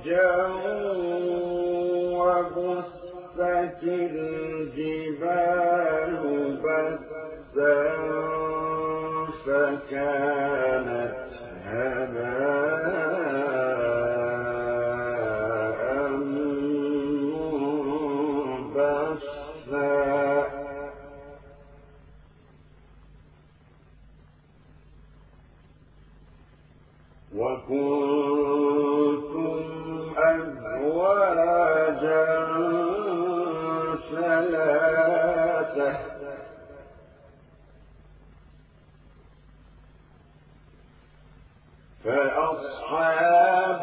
فَرْجًا وَبُسَّتِ الْجِبَالُ فأصحاب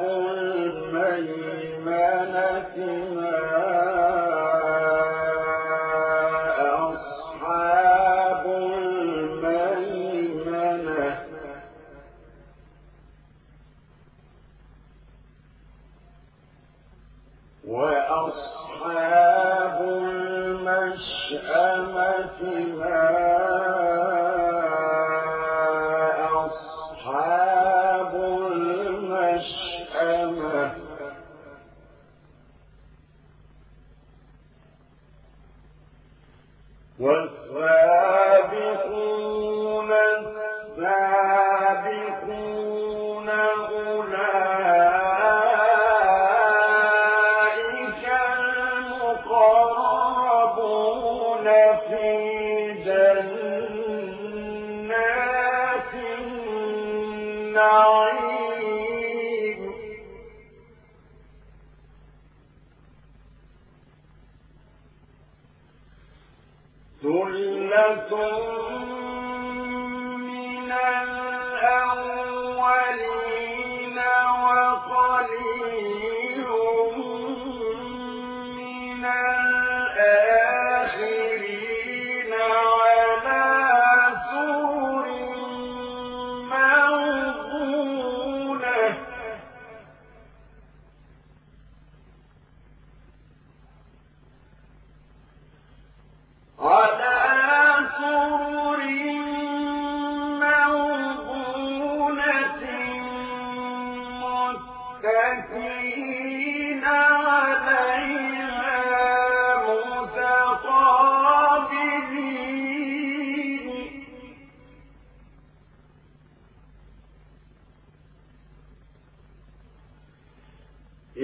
والسابقون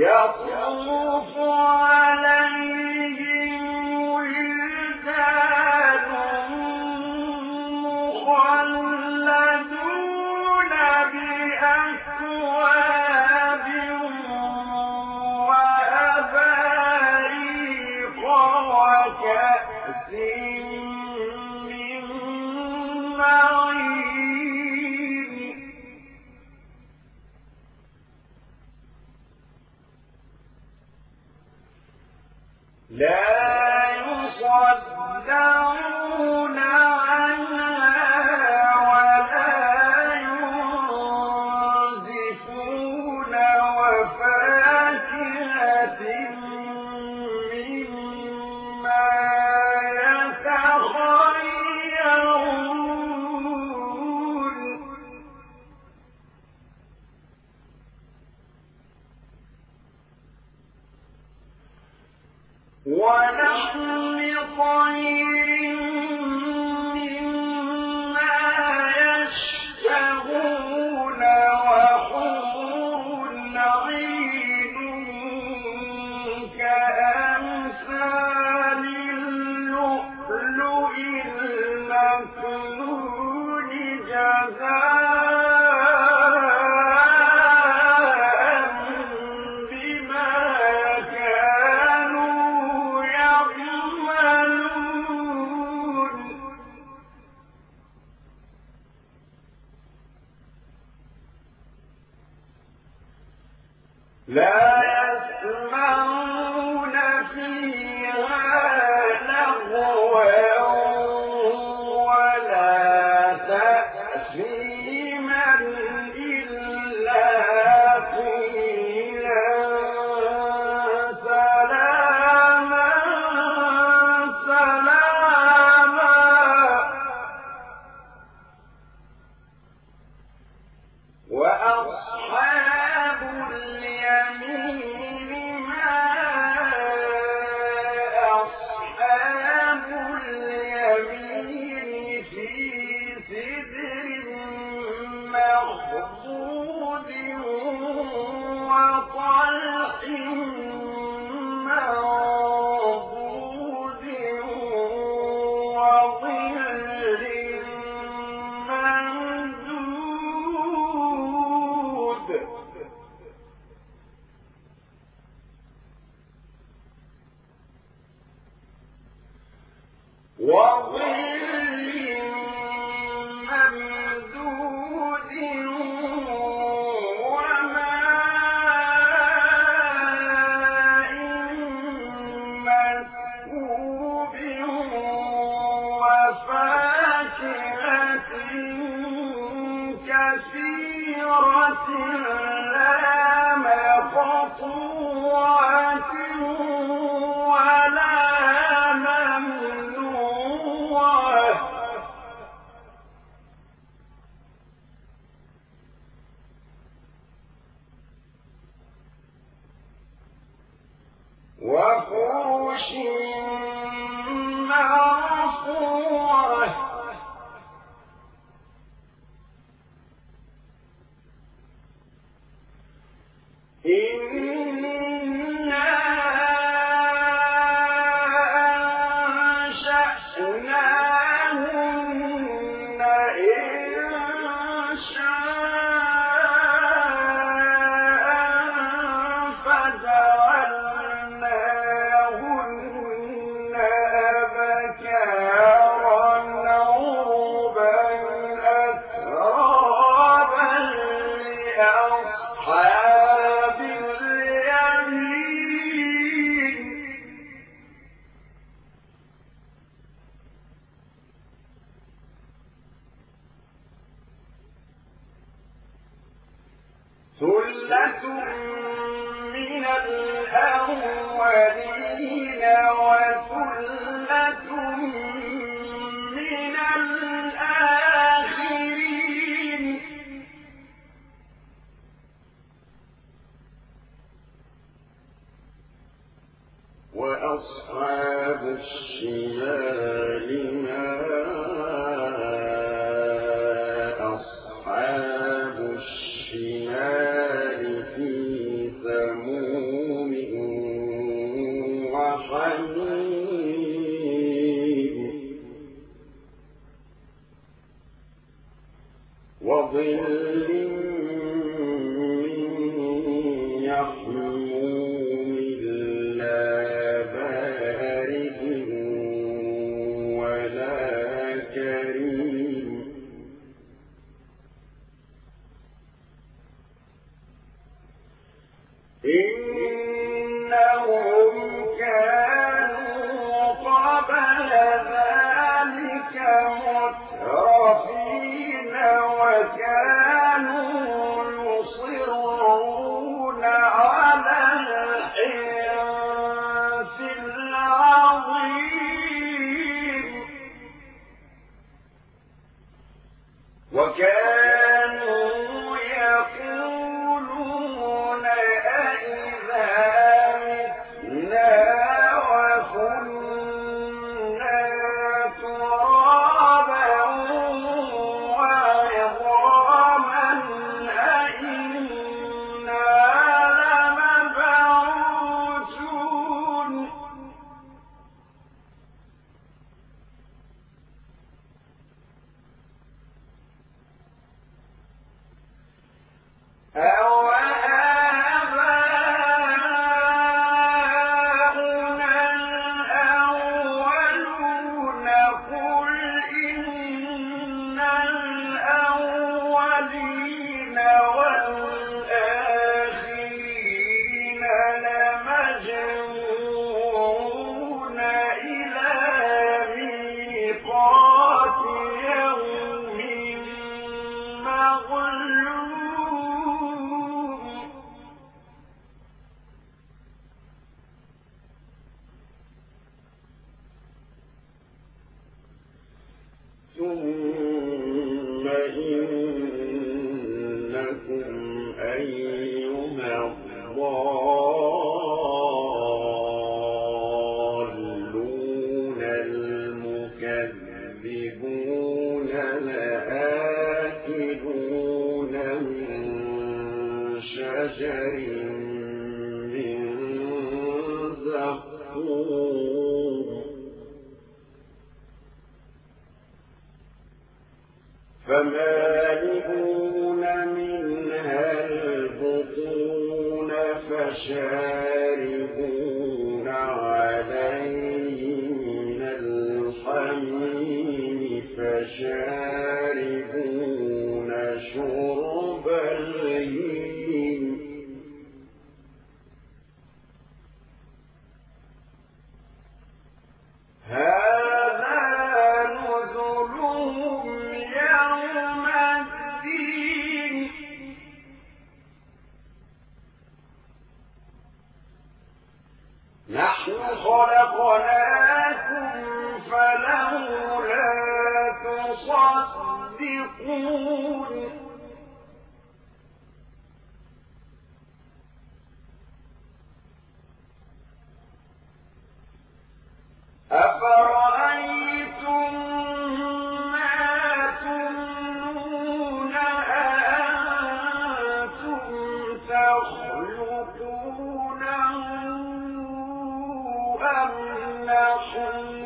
يطلب يكذبون لنا أم نحن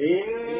E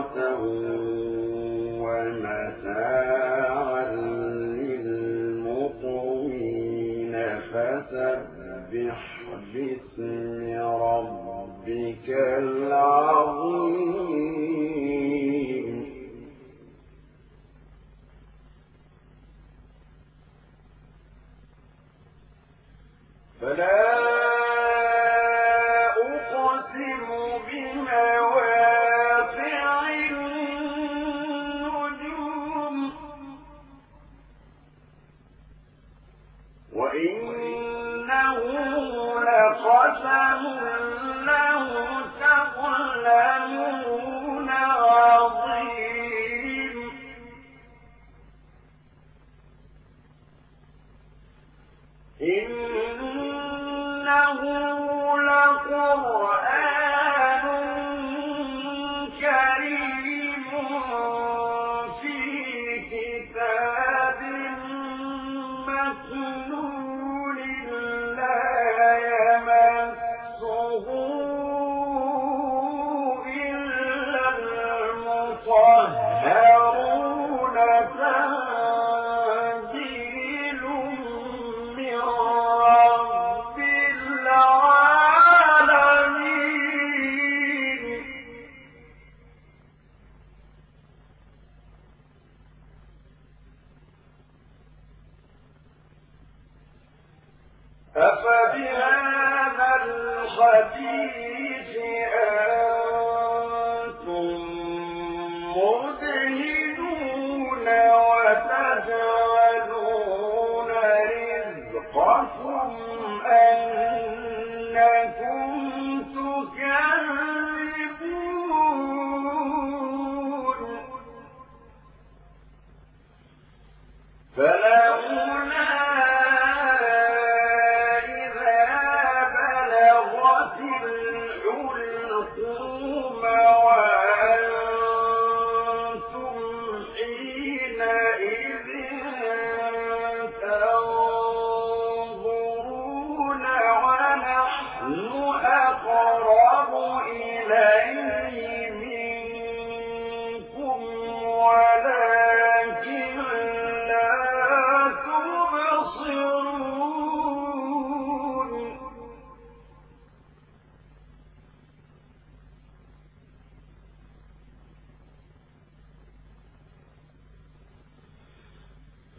تذكرة خَسَفَهُ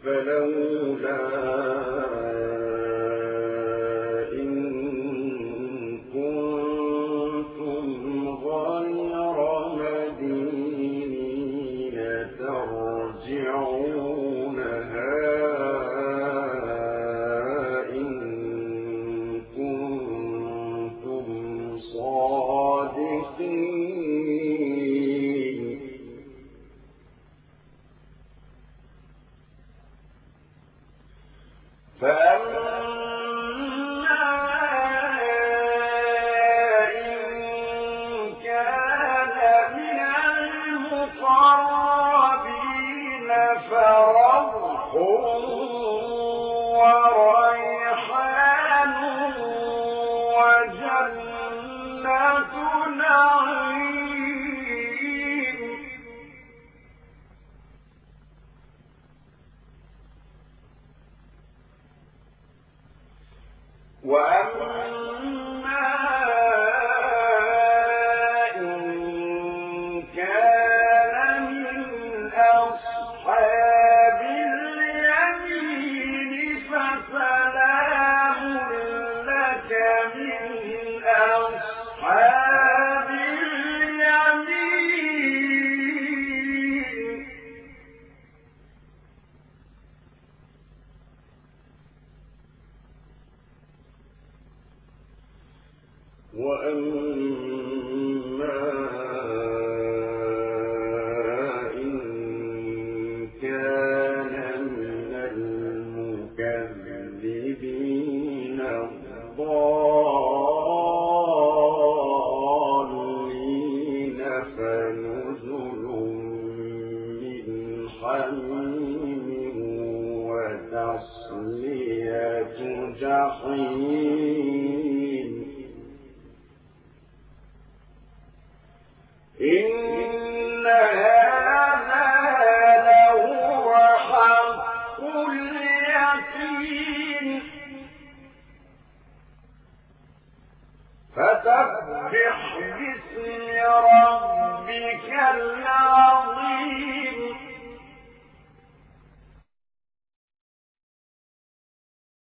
فلولا جحيم